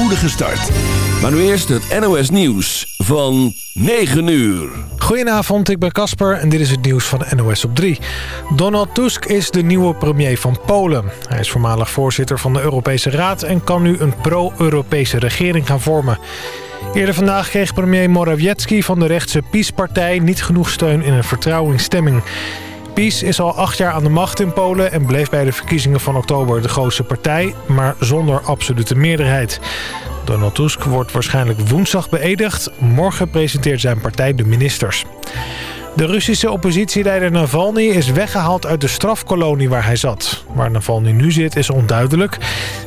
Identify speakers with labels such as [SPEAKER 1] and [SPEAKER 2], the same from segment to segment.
[SPEAKER 1] spoedige start. Maar nu eerst het NOS Nieuws van 9 uur.
[SPEAKER 2] Goedenavond, ik ben Casper en dit is het nieuws van NOS op 3. Donald Tusk is de nieuwe premier van Polen. Hij is voormalig voorzitter van de Europese Raad... en kan nu een pro-Europese regering gaan vormen. Eerder vandaag kreeg premier Morawiecki van de rechtse PiS-partij... niet genoeg steun in een vertrouwingsstemming. PiS is al acht jaar aan de macht in Polen... en bleef bij de verkiezingen van oktober de grootste partij... maar zonder absolute meerderheid. Donald Tusk wordt waarschijnlijk woensdag beëdigd. Morgen presenteert zijn partij de ministers. De Russische oppositieleider Navalny is weggehaald uit de strafkolonie waar hij zat. Waar Navalny nu zit is onduidelijk.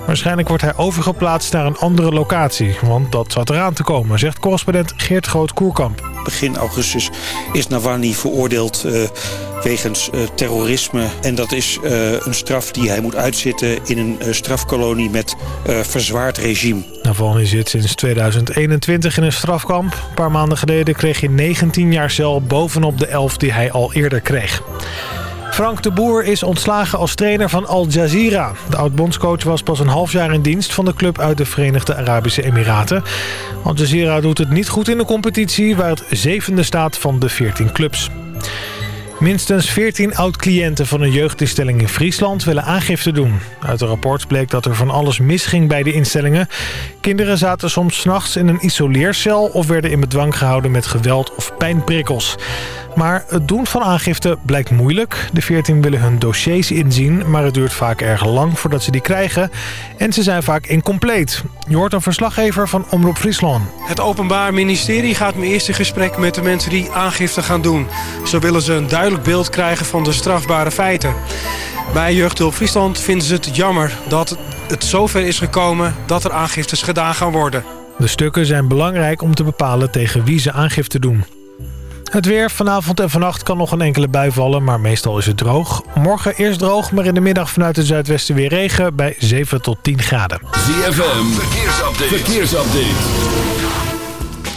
[SPEAKER 2] Waarschijnlijk wordt hij overgeplaatst naar een andere locatie. Want dat zat eraan te komen, zegt correspondent Geert Groot-Koerkamp.
[SPEAKER 3] Begin augustus is Navalny veroordeeld uh, wegens uh, terrorisme. En dat is uh, een straf die hij moet uitzitten in een strafkolonie met verzwaard regime.
[SPEAKER 2] Navalny zit sinds 2021 in een strafkamp. Een paar maanden geleden kreeg hij 19 jaar cel bovenop de 11 die hij al eerder kreeg. Frank de Boer is ontslagen als trainer van Al Jazeera. De oud-bondscoach was pas een half jaar in dienst van de club uit de Verenigde Arabische Emiraten. Al Jazeera doet het niet goed in de competitie... waar het zevende staat van de 14 clubs. Minstens 14 oud-cliënten van een jeugdinstelling in Friesland willen aangifte doen. Uit een rapport bleek dat er van alles misging bij de instellingen. Kinderen zaten soms s'nachts in een isoleercel... of werden in bedwang gehouden met geweld of pijnprikkels. Maar het doen van aangifte blijkt moeilijk. De 14 willen hun dossiers inzien, maar het duurt vaak erg lang voordat ze die krijgen. En ze zijn vaak incompleet. Je hoort een verslaggever van Omroep Friesland.
[SPEAKER 4] Het Openbaar Ministerie gaat mijn eerste gesprek met de mensen die aangifte gaan doen. Zo willen ze een duidelijk beeld krijgen van de strafbare feiten. Bij Jeugdhulp Friesland vinden ze het jammer dat het zover is gekomen dat er aangiftes gedaan gaan worden.
[SPEAKER 2] De stukken zijn belangrijk om te bepalen tegen wie ze aangifte doen. Het weer vanavond en vannacht kan nog een enkele bui vallen, maar meestal is het droog. Morgen eerst droog, maar in de middag vanuit het zuidwesten weer regen bij 7 tot 10 graden.
[SPEAKER 1] ZFM, verkeersupdate. verkeersupdate.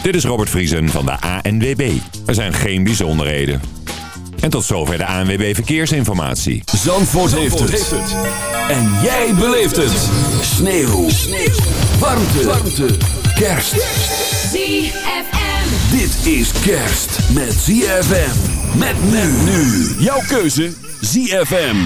[SPEAKER 5] Dit is Robert Vriesen van de ANWB. Er zijn geen bijzonderheden. En tot zover de ANWB Verkeersinformatie.
[SPEAKER 1] Zandvoort, heeft, het. En jij beleeft het. Sneeuw. Sneeuw. Warmte. Warmte. Kerst.
[SPEAKER 6] ZFM.
[SPEAKER 1] Dit is kerst met ZFM. Met men nu. Jouw keuze ZFM.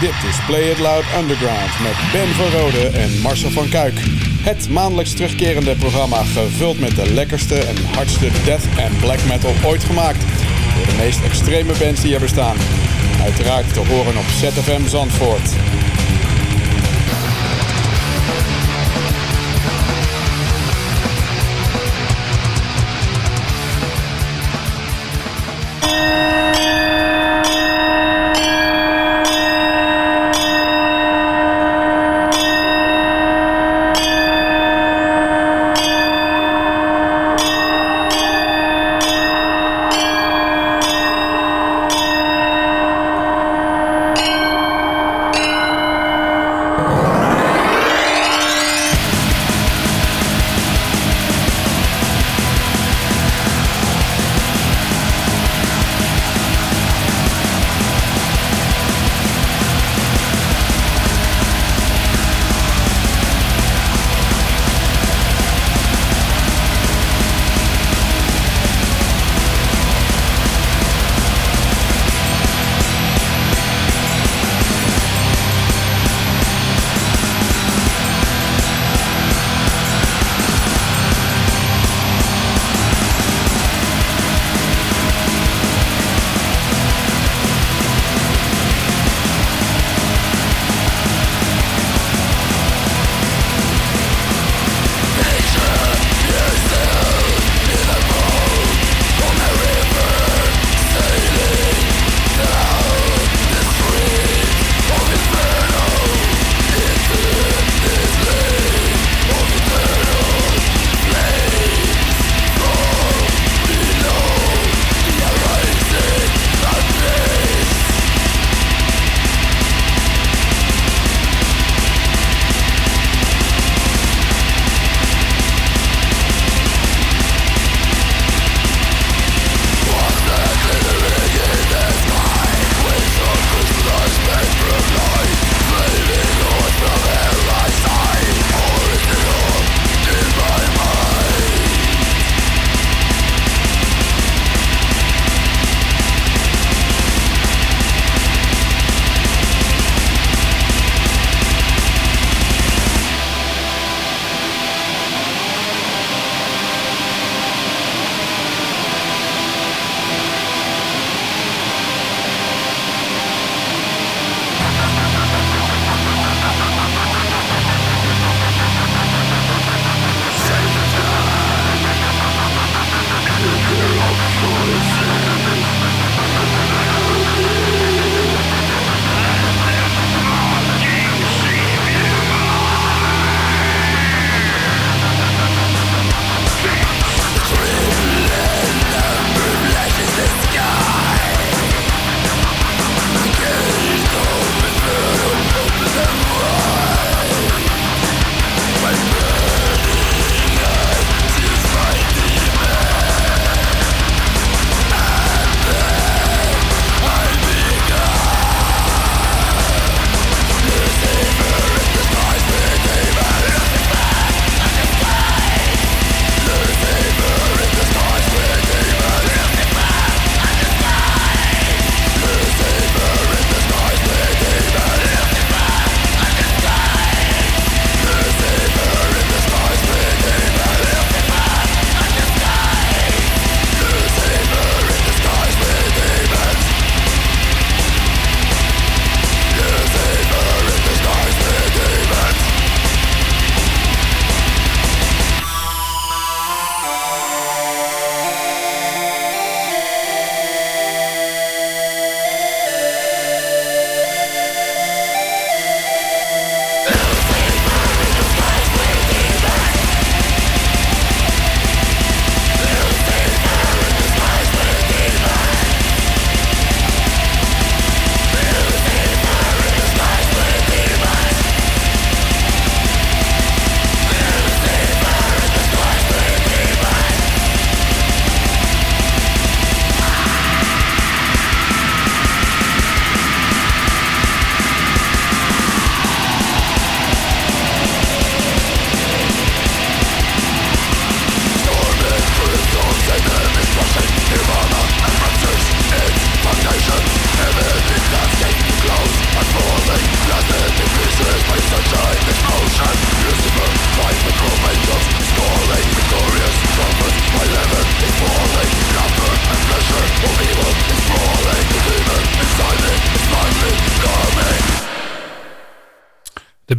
[SPEAKER 7] Dit is Play It Loud Underground met Ben van Rode en Marcel van Kuik. Het maandelijks terugkerende programma gevuld met de lekkerste en hardste death en black metal ooit gemaakt. De meest extreme bands die er bestaan. Uiteraard te horen op ZFM Zandvoort.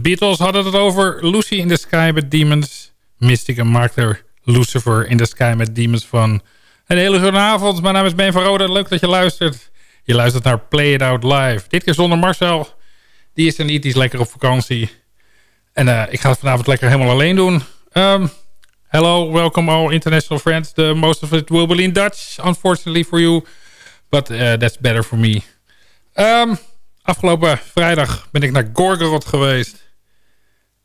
[SPEAKER 8] Beatles hadden het over Lucy in the Sky met Demons. Mystica maakte er Lucifer in the Sky met Demons van. Een hele goede avond. Mijn naam is Ben van Rode. Leuk dat je luistert. Je luistert naar Play It Out Live. Dit keer zonder Marcel. Die is er niet. Die is lekker op vakantie. En uh, ik ga het vanavond lekker helemaal alleen doen. Um, hello, welcome all international friends. The most of it will be in Dutch, unfortunately for you. But uh, that's better for me. Um, afgelopen vrijdag ben ik naar Gorgoroth geweest.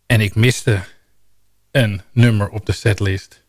[SPEAKER 8] En ik miste een nummer op de setlist.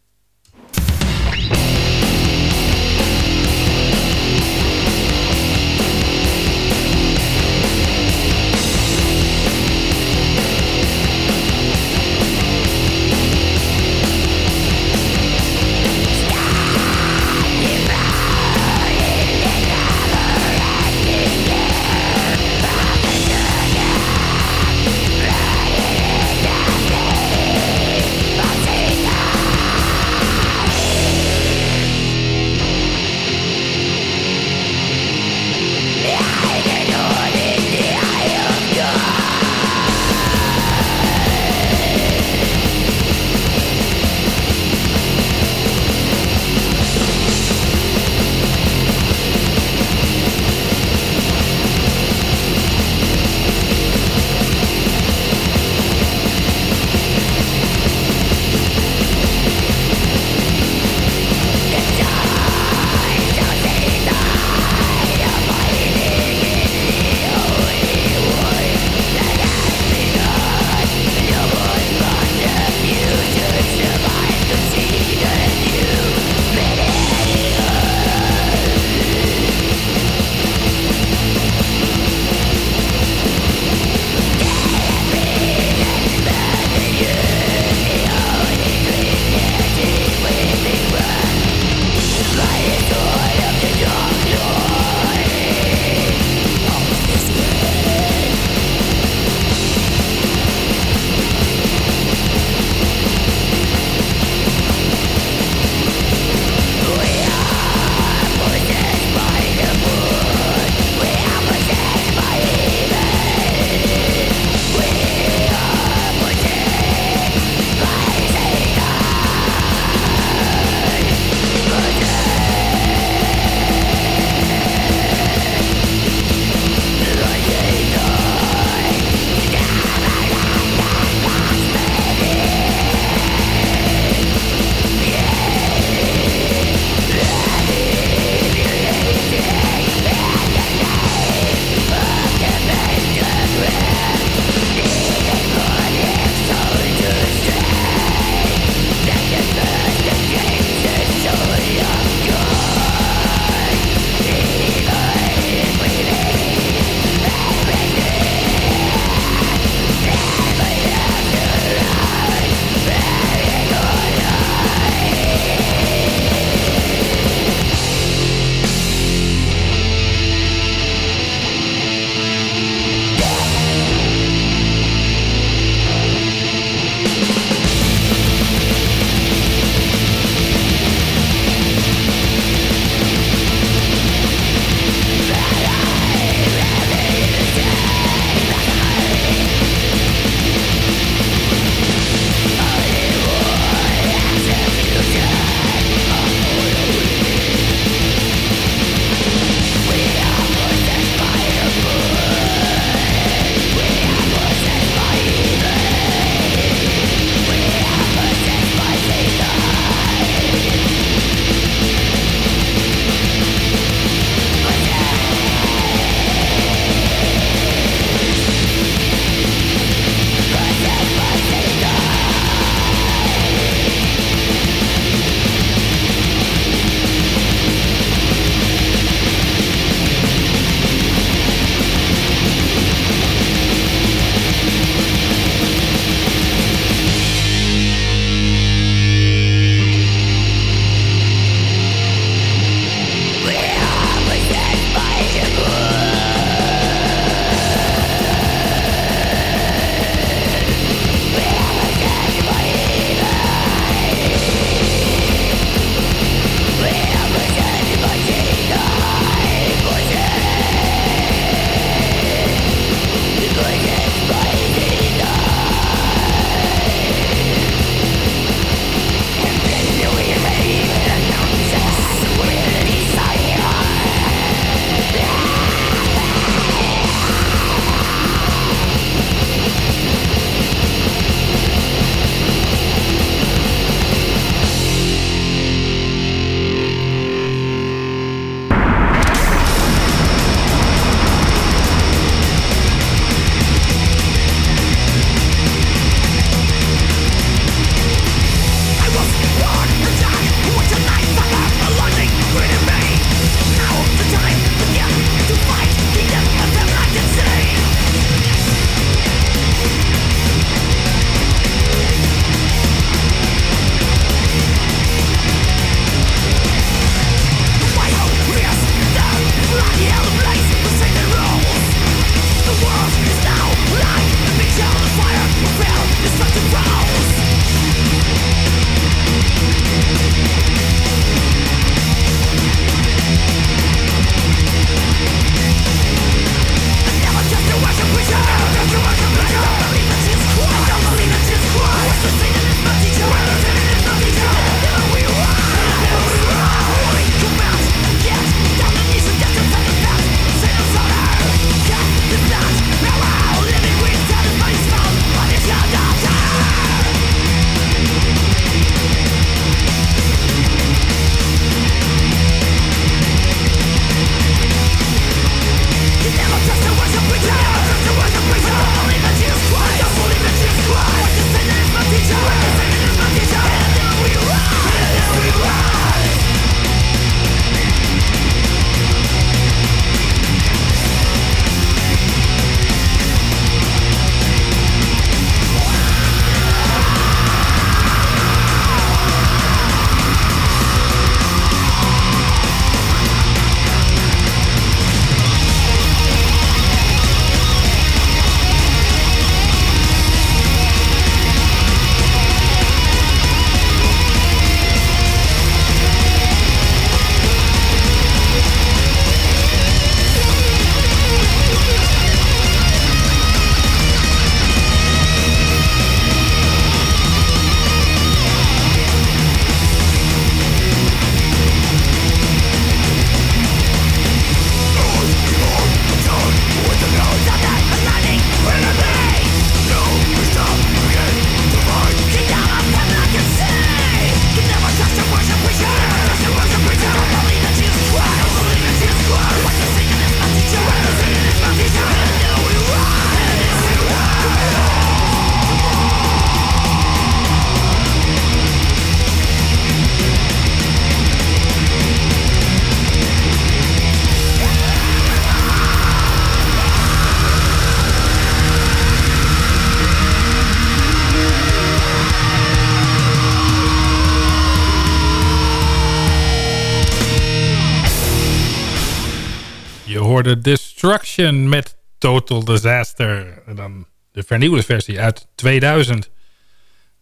[SPEAKER 8] Hoorde Destruction met Total Disaster. En dan de vernieuwde versie uit 2000.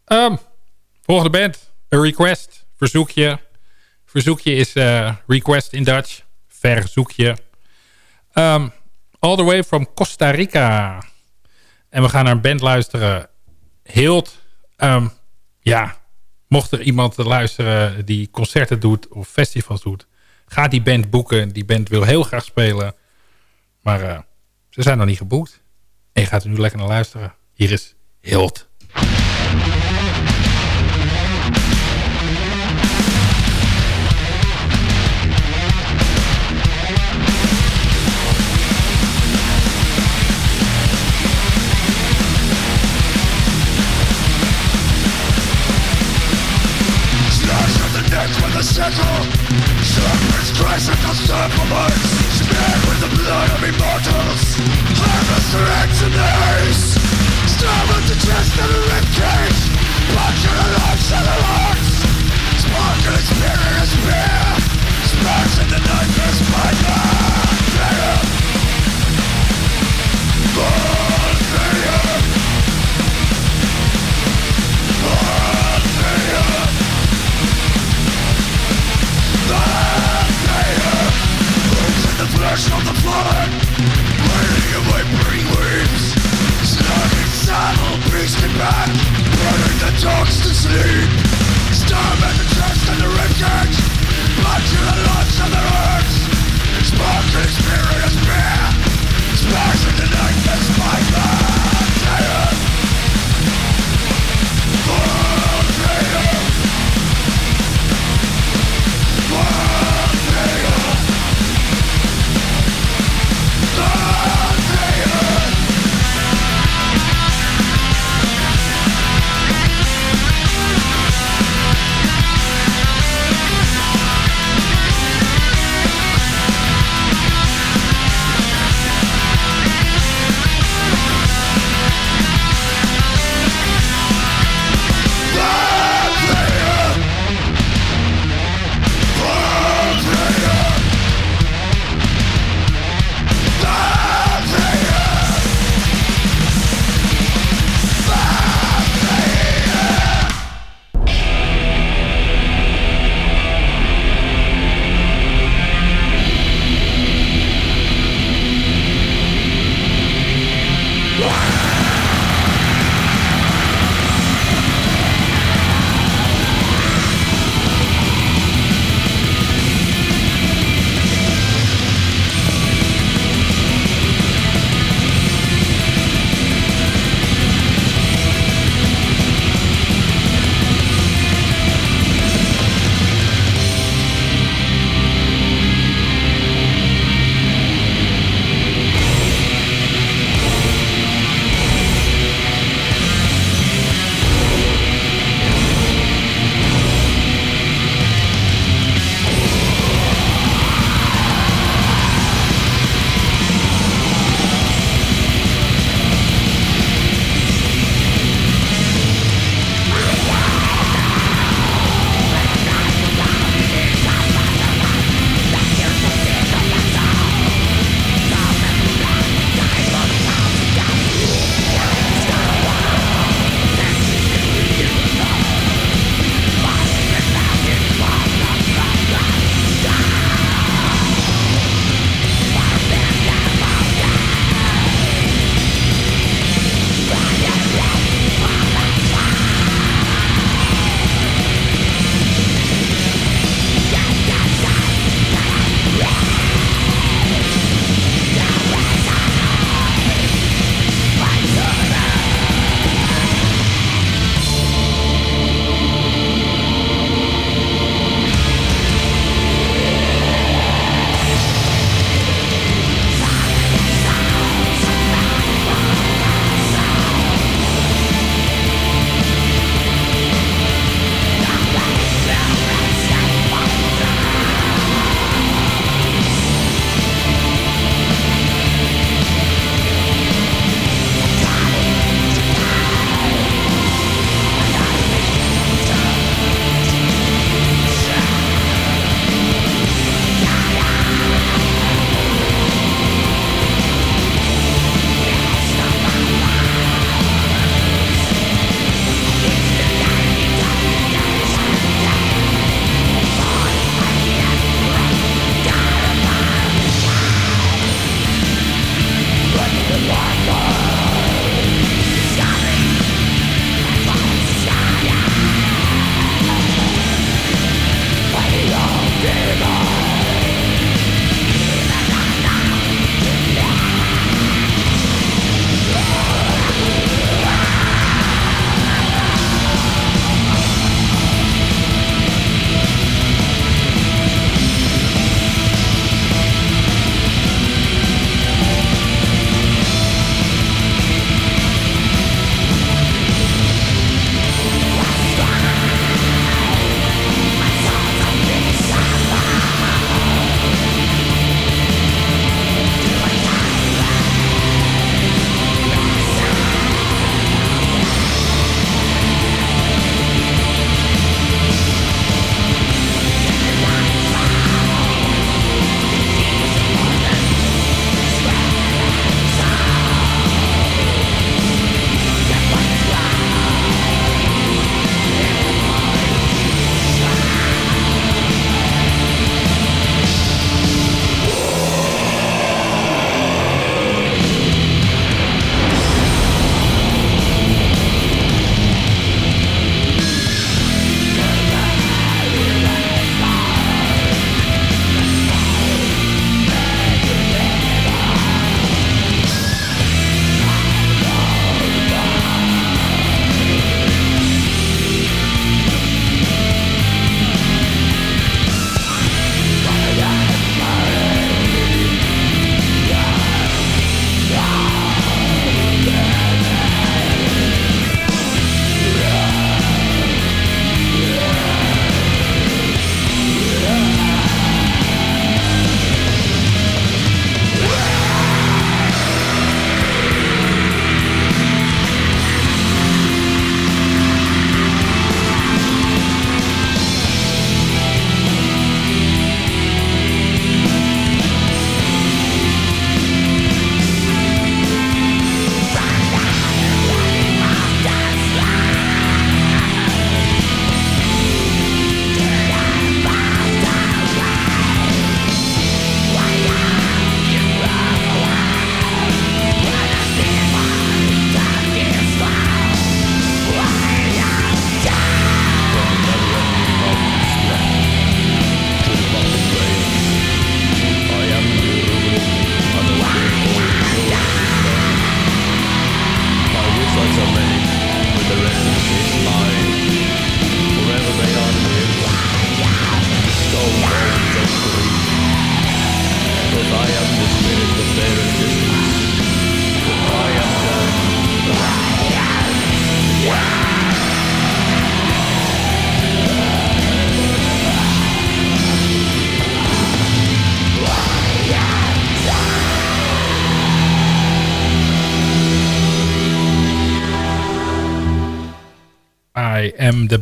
[SPEAKER 8] Um, volgende band. A Request. Verzoekje. Verzoekje is uh, request in Dutch. Verzoekje. Um, all the way from Costa Rica. En we gaan naar een band luisteren. Hild. Um, ja, mocht er iemand luisteren die concerten doet of festivals doet... ga die band boeken. Die band wil heel graag spelen. Maar uh, ze zijn nog niet geboekt. En je gaat er nu lekker naar luisteren. Hier is Hild.
[SPEAKER 9] sickle Serpents crescent the supplements Smeared with the blood of immortals. Harvest reactionaries Stab at the chest of the ribcage Puncture the lungs of the hearts. Sparkling spirit is spear Sparks in the night is spider Venom Born flesh on the blood Burning of my brain waves saddle brings me back. Burning the dogs to
[SPEAKER 8] sleep. Storm at the
[SPEAKER 9] chest and the ribcage Blood to the lungs and the hearts Sparkling spirit is bare Sparks in the night that spike the Fire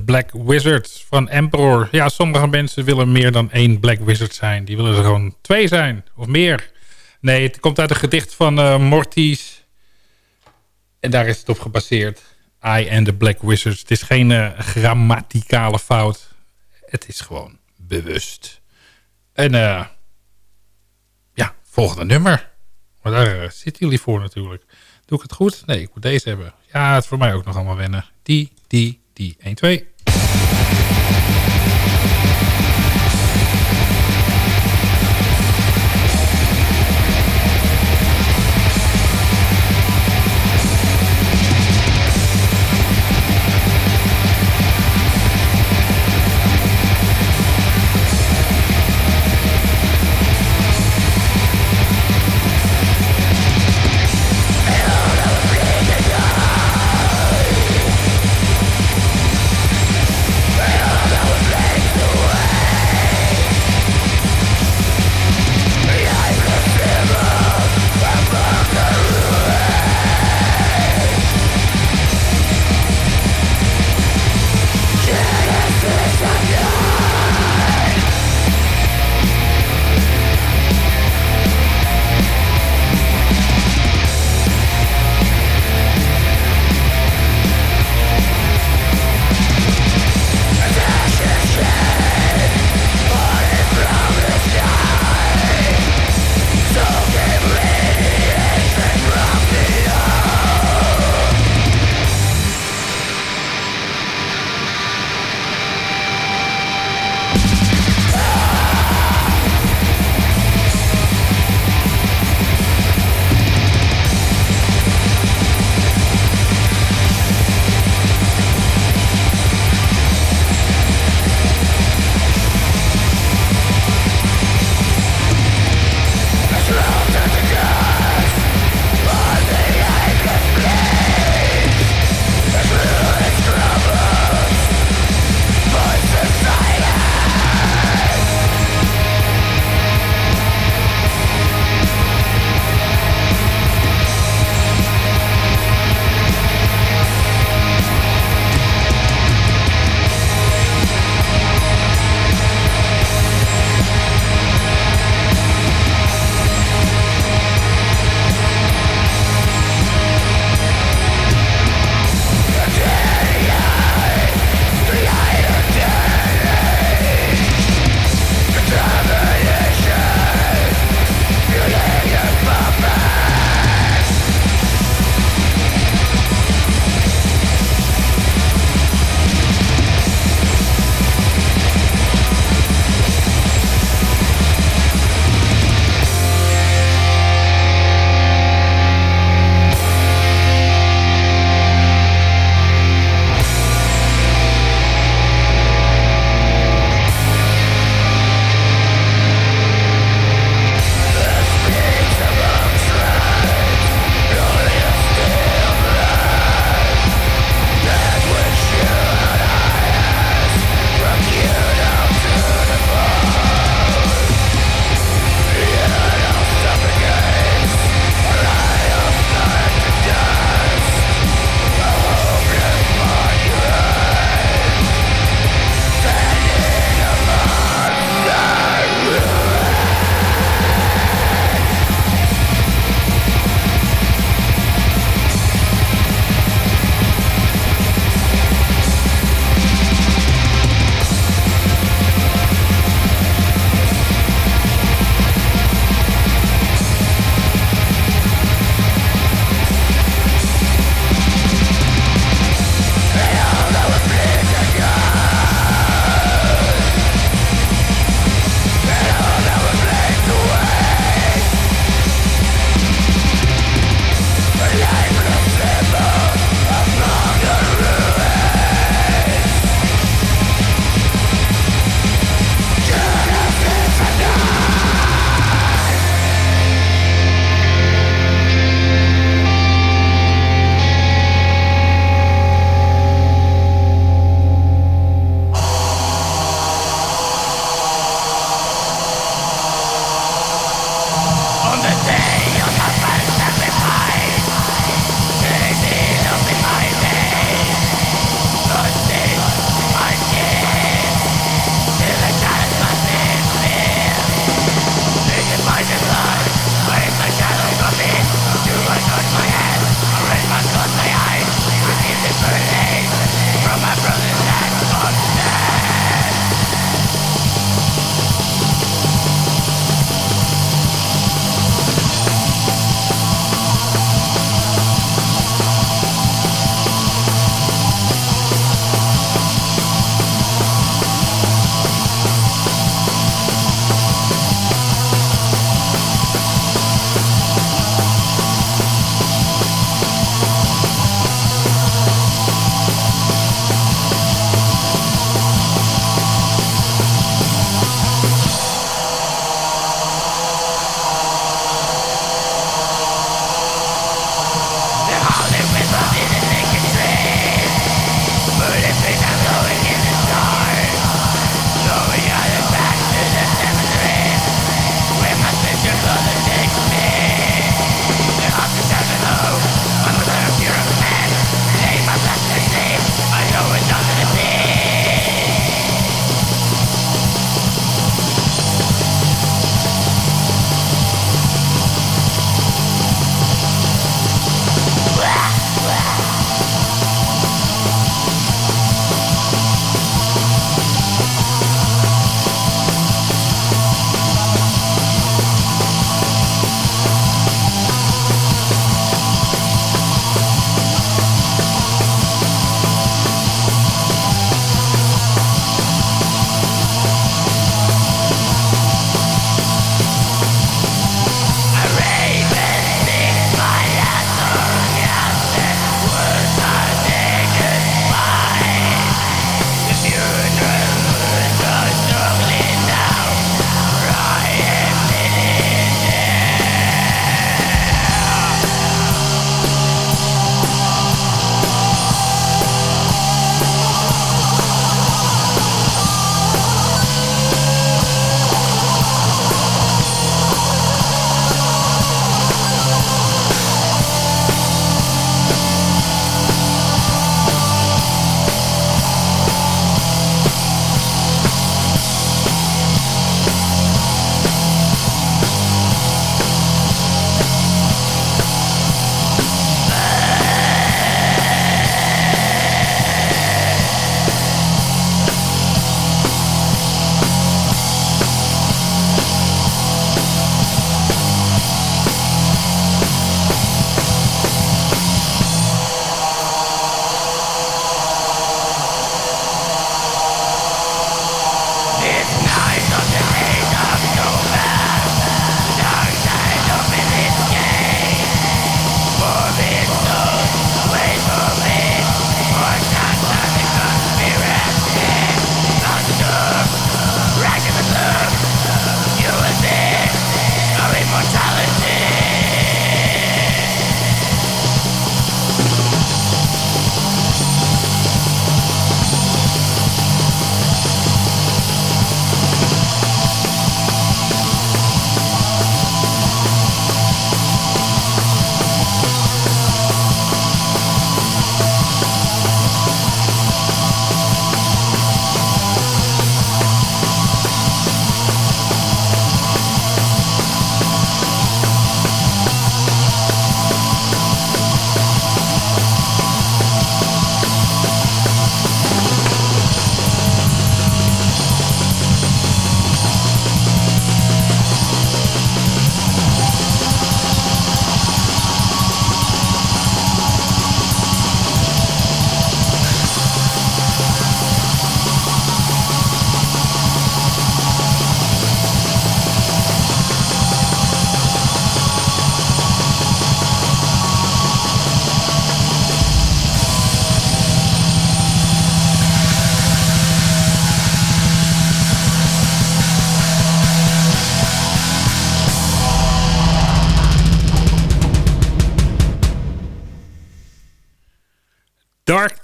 [SPEAKER 8] Black Wizard van Emperor. Ja, sommige mensen willen meer dan één Black Wizard zijn. Die willen er gewoon twee zijn, of meer. Nee, het komt uit een gedicht van uh, Mortis. En daar is het op gebaseerd. I am the Black Wizard. Het is geen uh, grammaticale fout. Het is gewoon bewust. En uh, ja, volgende nummer. Maar daar zitten jullie voor natuurlijk. Doe ik het goed? Nee, ik moet deze hebben. Ja, het is voor mij ook nog allemaal wennen. Die, die, die. 1, 2.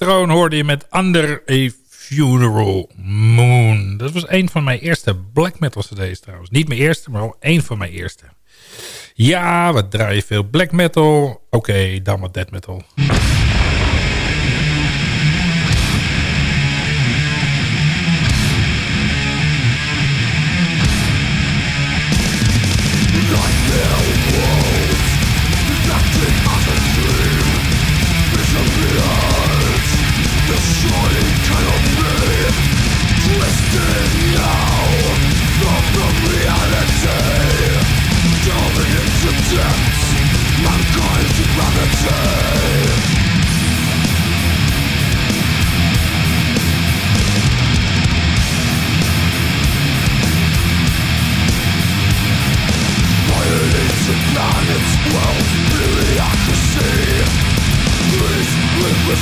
[SPEAKER 9] Hoorde je met Under a Funeral Moon. Dat was een van mijn eerste black metal cd's trouwens. Niet mijn eerste, maar wel een van mijn eerste. Ja, wat draai je veel black metal? Oké, dan wat death metal.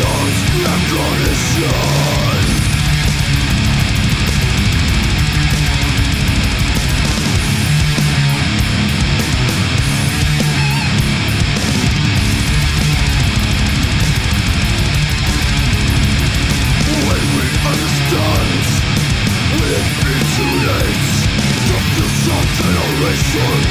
[SPEAKER 10] Beyond the condition. Yeah.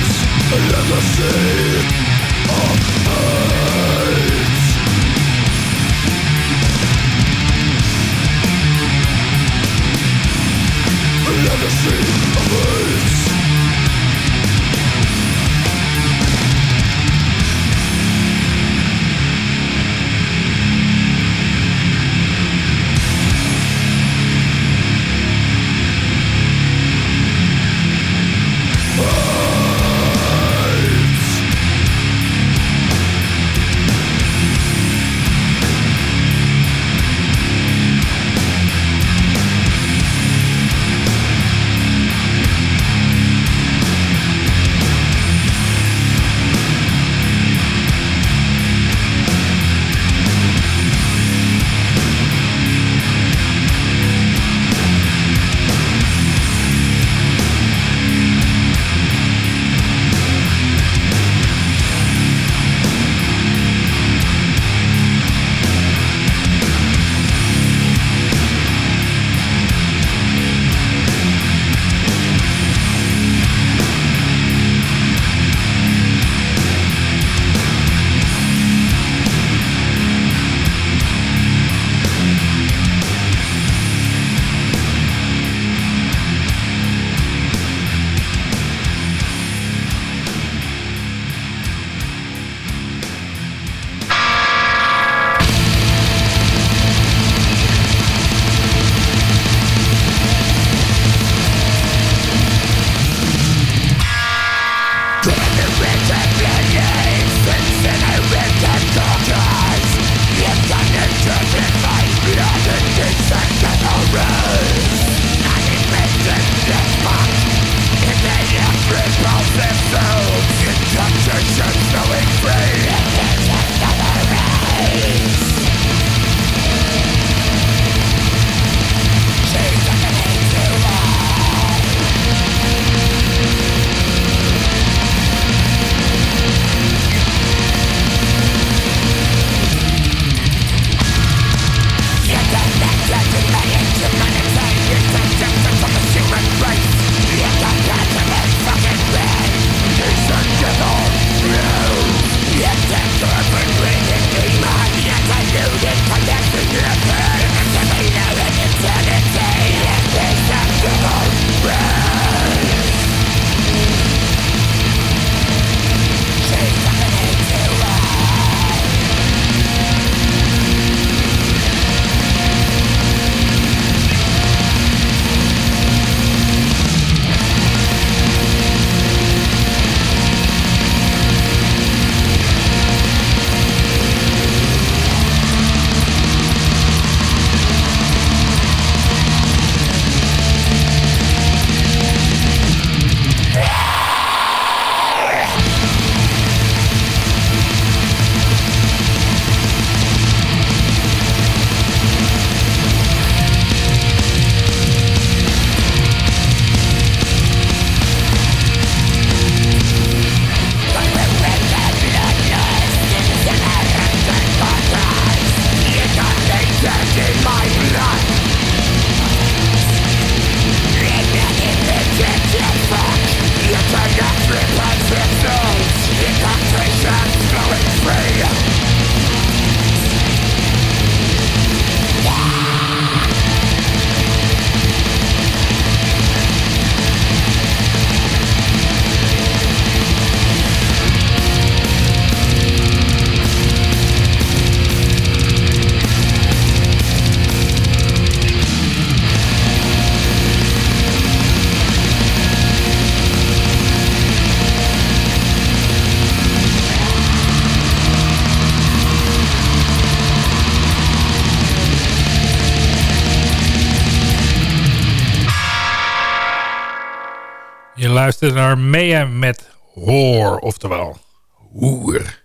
[SPEAKER 10] Naar Mayhem met Hoor, oftewel Hoer.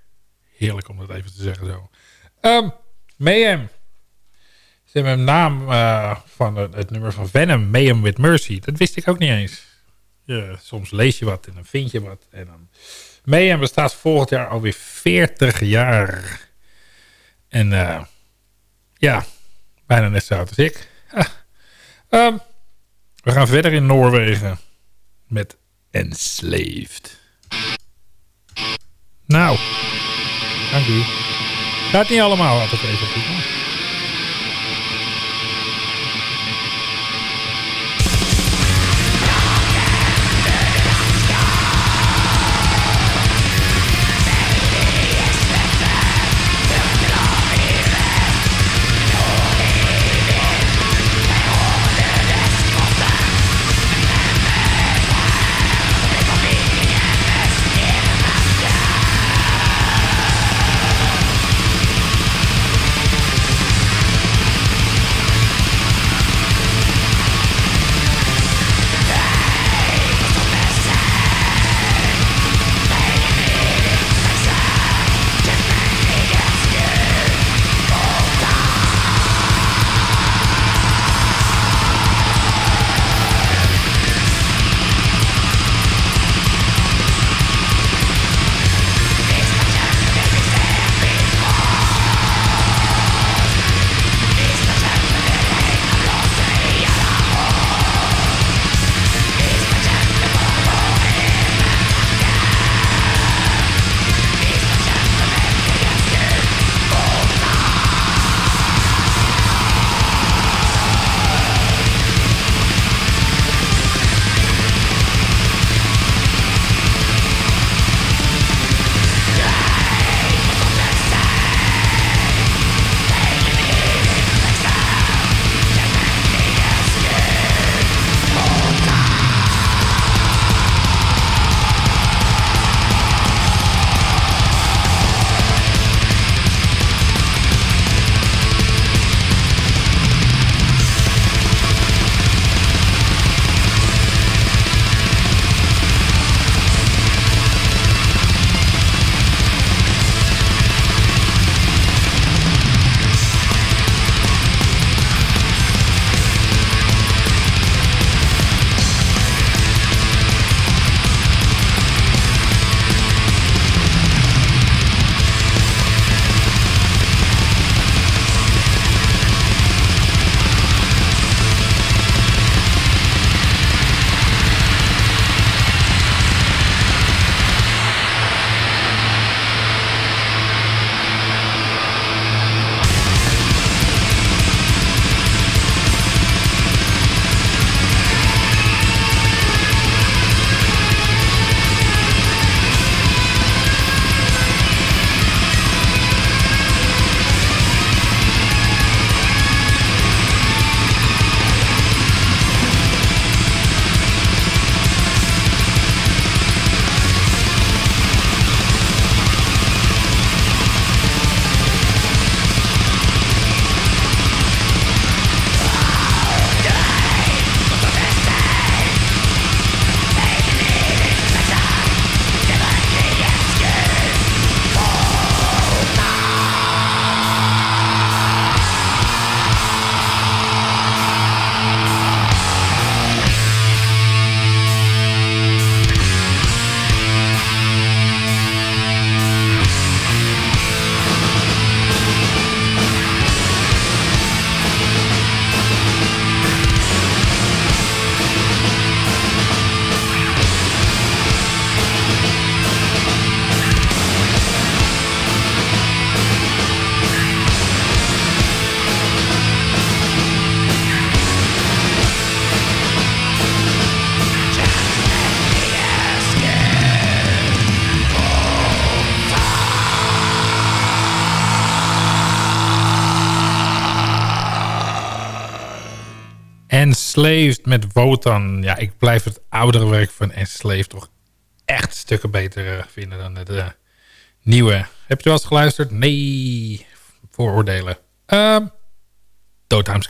[SPEAKER 10] Heerlijk om dat even te zeggen zo. Um, Mayhem. Ze hebben een naam uh, van het, nummer van Venom, Mayhem with Mercy. Dat wist ik ook niet eens. Ja, soms lees je wat en dan vind je wat. En dan... Mayhem bestaat volgend jaar alweer 40 jaar. En uh, ja, bijna net zo oud als ik. um, we gaan verder in Noorwegen met Enslaved. Nou, dank u. Gaat niet allemaal altijd even goed. Enslaved met Wotan. Ja, ik blijf het oudere werk van Enslaved toch echt stukken beter uh, vinden dan het uh, nieuwe. Heb je wel eens geluisterd? Nee, vooroordelen. Uh, Doodtimes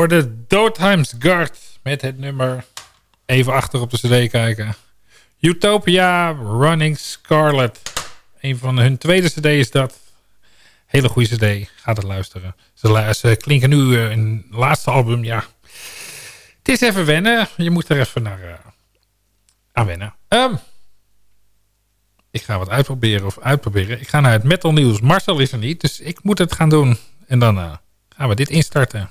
[SPEAKER 8] hoorde Doodheims Guard met het nummer... Even achter op de cd kijken. Utopia Running Scarlet. Een van hun tweede cd is dat. Hele goede cd. Gaat het luisteren. Ze, klinken nu een laatste album. Ja, het is even wennen. Je moet er even naar uh, aan wennen. Um, ik ga wat uitproberen of uitproberen. Ik ga naar het metal nieuws. Marcel is er niet, dus ik moet het gaan doen. En dan uh, gaan we dit instarten.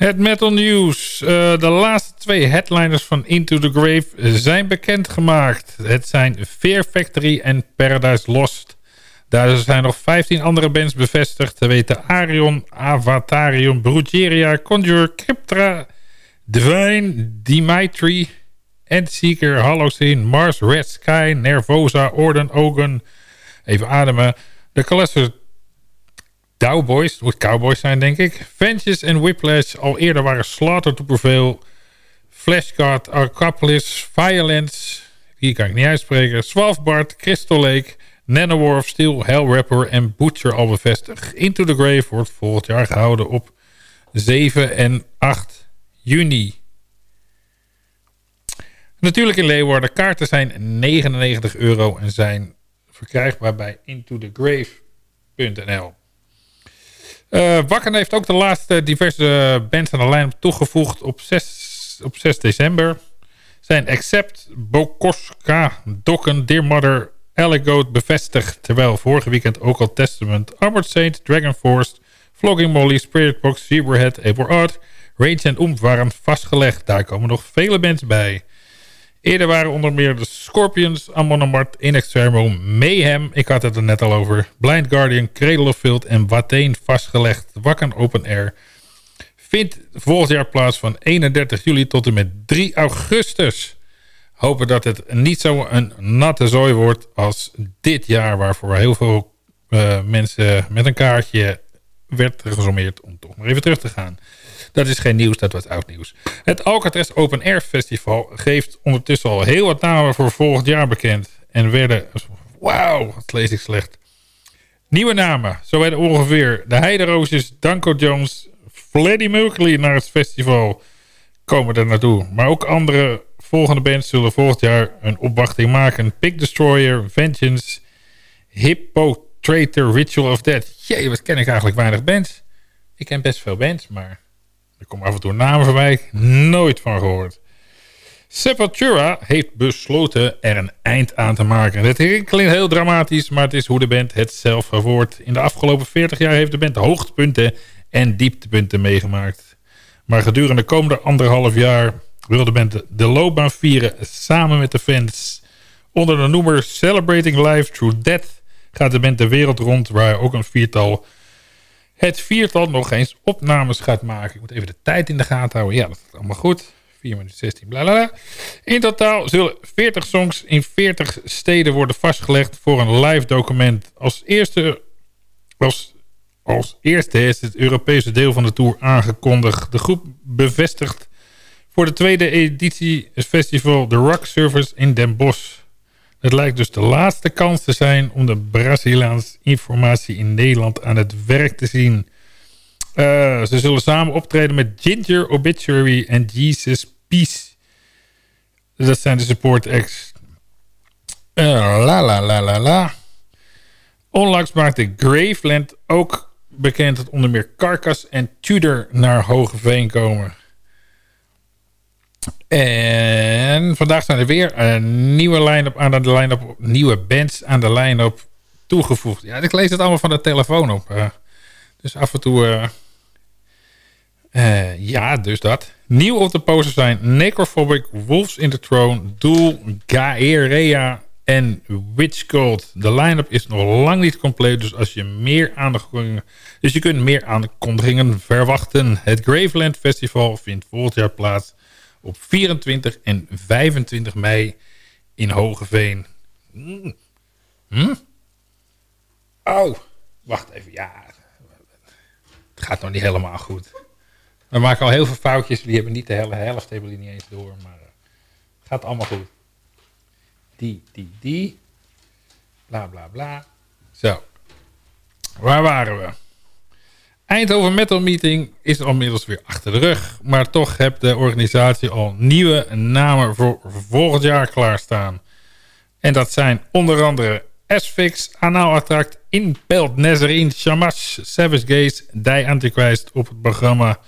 [SPEAKER 8] Het Metal News. Uh, de laatste twee headliners van Into the Grave zijn bekendgemaakt. Het zijn Fear Factory en Paradise Lost. Daar zijn nog 15 andere bands bevestigd. Te weten Arion, Avatarium, Brugeria, Conjure, Cryptra, Divine, Dimitri, Endseeker, Holocene, Mars, Red Sky, Nervosa, Orden, Ogun. Even ademen. De Collector Cowboys, het moet Cowboys zijn denk ik. Vengeance en Whiplash al eerder waren Slaughter to Prevail. Flashcard, Arcapolis, Violence, hier kan ik niet uitspreken. Swaffbart, Crystal Lake, Nanowar Steel, Hellrapper en Butcher al bevestigd. Into the Grave wordt volgend jaar gehouden op 7 en 8 juni. Natuurlijk in Leeuwarden. Kaarten zijn 99 euro en zijn verkrijgbaar bij intothegrave.nl. Uh, Wakken heeft ook de laatste diverse bands aan de lijn toegevoegd op 6, op 6 december. Zijn Accept, Bokoska, Dokken, Dear Mother, Allegoat bevestigd. Terwijl vorige weekend ook al Testament, Armored Saint, Dragon Force, Flogging Molly, Spirit Box, Zebrahead, Able Art, Range en waren vastgelegd. Daar komen nog vele bands bij. Eerder waren onder meer de Scorpions, Amon In Extremo, Mayhem, ik had het er net al over, Blind Guardian, Cradle of Field en Wateen vastgelegd. Wakken Open Air vindt volgend jaar plaats van 31 juli tot en met 3 augustus. Hopen dat het niet zo een natte zooi wordt als dit jaar... waarvoor heel veel uh, mensen met een kaartje werd gesommeerd om toch maar even terug te gaan. Dat is geen nieuws, dat was oud nieuws. Het Alcatraz Open Air Festival geeft ondertussen al heel wat namen voor volgend jaar bekend. En werden, wauw, dat lees ik slecht. Nieuwe namen, zo werden ongeveer de Heideroosjes, Danko Jones, Freddie Mercury naar het festival komen er naartoe. Maar ook andere volgende bands zullen volgend jaar een opwachting maken. Pig Destroyer, Vengeance, Hippo Traitor, Ritual of Death. Jee, wat ken ik eigenlijk weinig bands. Ik ken best veel bands, maar er komen af en toe namen voorbij. Nooit van gehoord. Sepultura heeft besloten er een eind aan te maken. Het klinkt heel dramatisch, maar het is hoe de band het zelf verwoordt. In de afgelopen 40 jaar heeft de band hoogtepunten en dieptepunten meegemaakt. Maar gedurende de komende anderhalf jaar wil de band de loopbaan vieren samen met de fans. Onder de noemer Celebrating Life Through Death gaat de band de wereld rond... waar ook een viertal het viertal nog eens opnames gaat maken. Ik moet even de tijd in de gaten houden. Ja, dat is allemaal goed. 4 minuten 16, bla In totaal zullen 40 songs in 40 steden worden vastgelegd voor een live document. Als eerste, als, als eerste is het Europese deel van de tour aangekondigd. De groep bevestigt voor de tweede editie het festival The Rock Service in Den Bosch. Het lijkt dus de laatste kans te zijn om de Braziliaanse informatie in Nederland aan het werk te zien. Uh, ze zullen samen optreden met Ginger, Obituary en Jesus Peace. Dat zijn de support acts. Uh, la la la la la. Onlangs maakte Graveland ook bekend dat onder meer Carcass en Tudor naar Hogeveen komen. En vandaag zijn er weer een nieuwe line-up aan de line-up, nieuwe bands aan de line-up toegevoegd. Ja, ik lees het allemaal van de telefoon op. Uh, dus af en toe... Uh, uh, ja, dus dat. Nieuw op de poster zijn Necrophobic, Wolves in the Throne, Doel, Gaerea en Witch. De line-up is nog lang niet compleet, dus als je meer aankondigingen... Dus je kunt meer aankondigingen verwachten. Het Graveland Festival vindt volgend jaar plaats op 24 en 25 mei in Hogeveen. Hm? Oh, wacht even. Ja, het gaat nog niet helemaal goed. We maken al heel veel foutjes. Die hebben niet de hele helft hebben die niet eens door. Maar uh, het gaat allemaal goed. Die, die, die. Bla, bla, bla. Zo. Waar waren we? Eindhoven Metal Meeting is al inmiddels weer achter de rug. Maar toch heeft de organisatie al nieuwe namen voor volgend jaar klaarstaan. En dat zijn onder andere Asphyx, Anaal Attract, Impelt, Nazarene, Shamash, Savage Gaze, Die Antichrist op het programma.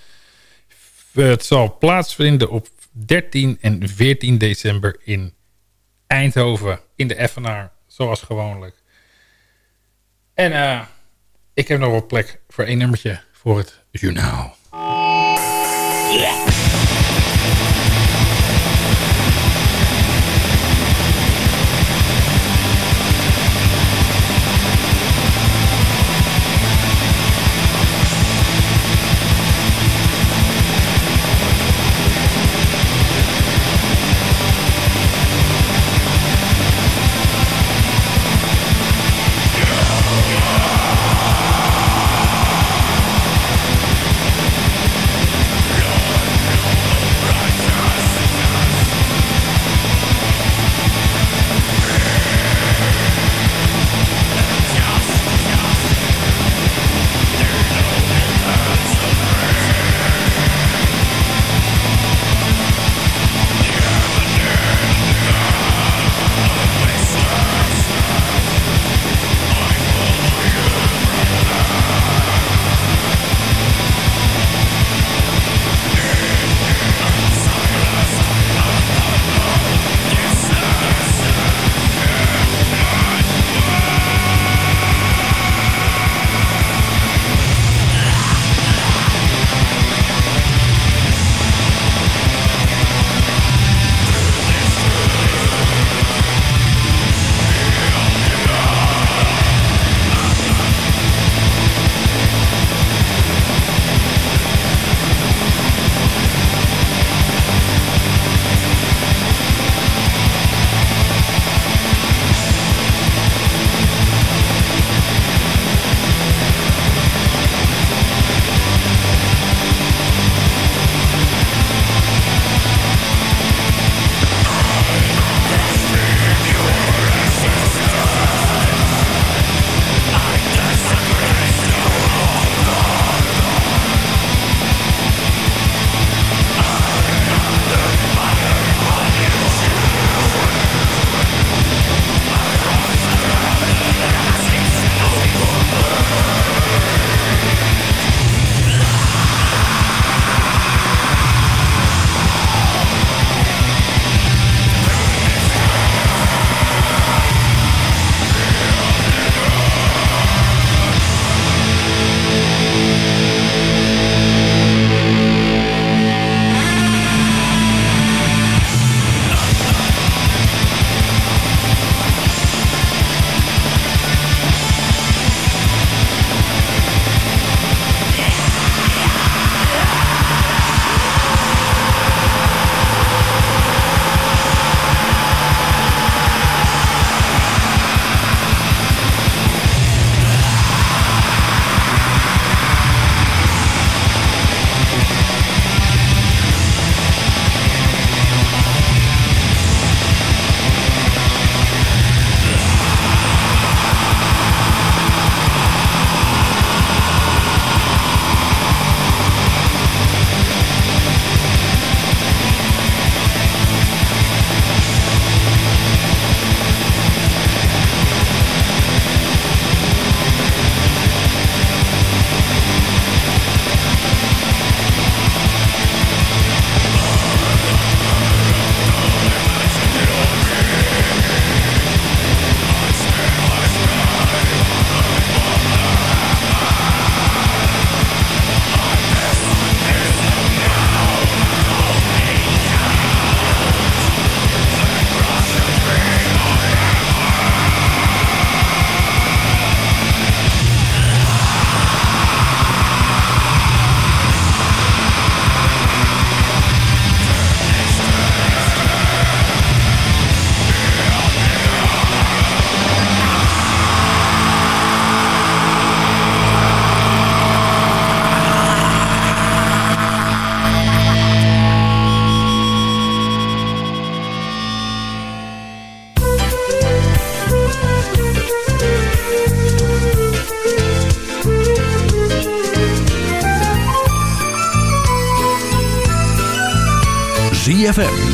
[SPEAKER 8] Het zal plaatsvinden op 13 en 14 december in Eindhoven. In de Effenaar, zoals gewoonlijk. En uh, ik heb nog wel plek voor één nummertje voor het journaal.